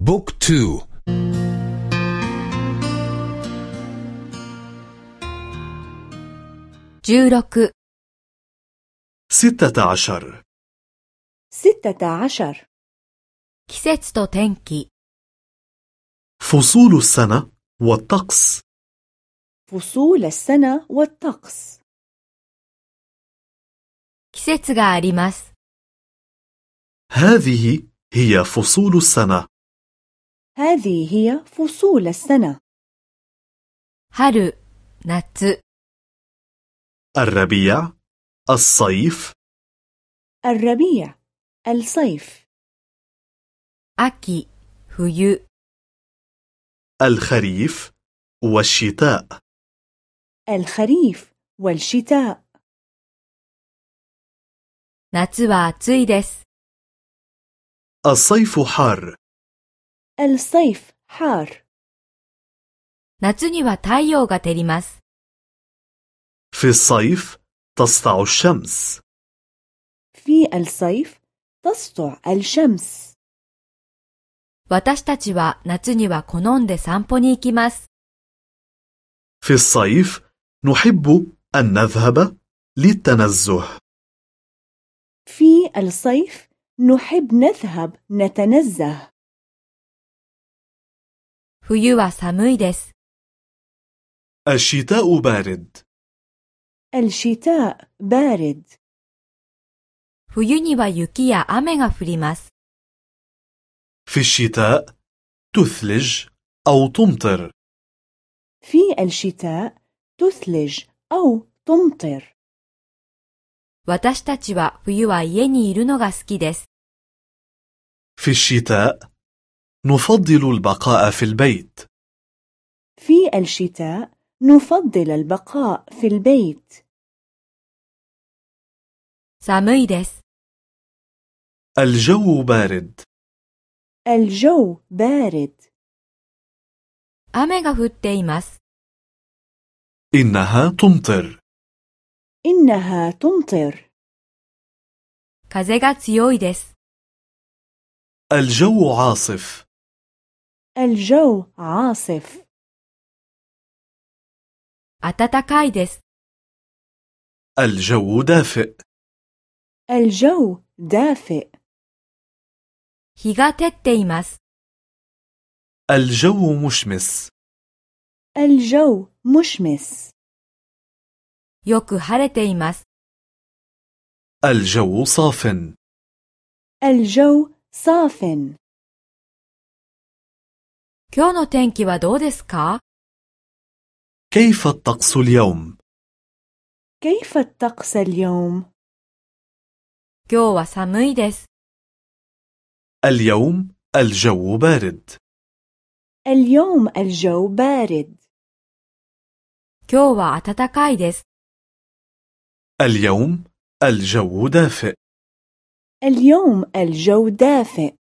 book two. 十六 ستة عشر. ستة عشر. 季節と天気. فصول السنة والطقس. فصول السنة والطقس. 季節が هذه هي فصول السنة. هذه هي فصول السنة 春、夏、 الربيع الصيف الربيع الصيف 秋、冬、 الخريف والشتاء الخريف والشتاء 夏は暑いです。 الصيف حار الصيف حار 夏には太陽が照ります。 في الصيف تسطع الشمس في الصيف تسطع الشمس 私たちは夏には好んで散歩に行きます。 في الصيف نحب أن نذهب للتنزه في الصيف نحب نذهب نتنزه 冬は寒いです。 الشتاء بارد الشتاء بارد 冬には雪や雨が降ります。 في الشتاء تثلج أو تمطر في الشتاء تثلج أو تمطر 私たちは冬は家にいるのが好きです。 في الشتاء نفضل البقاء في البيت في الشتاء نفضل البقاء في البيت 寒いです。 الجو بارد الجو بارد 雨が降っています。 إنها تمطر إنها تمطر 風が強いです。 الجو عاصف الجو عاصف 暖かいです。 الجو دافئ الجو دافئ 日が照っています。 الجو مشمس الجو مشمس よく晴れています。 الجو صاف الجو صاف 今日の天気はどうですか كيف الطقس اليوم؟ كيف الطقس اليوم؟ 今日は寒いです。 اليوم الجو بارد اليوم الجو بارد 今日は暖かいです。 اليوم الجو دافئ اليوم الجو دافئ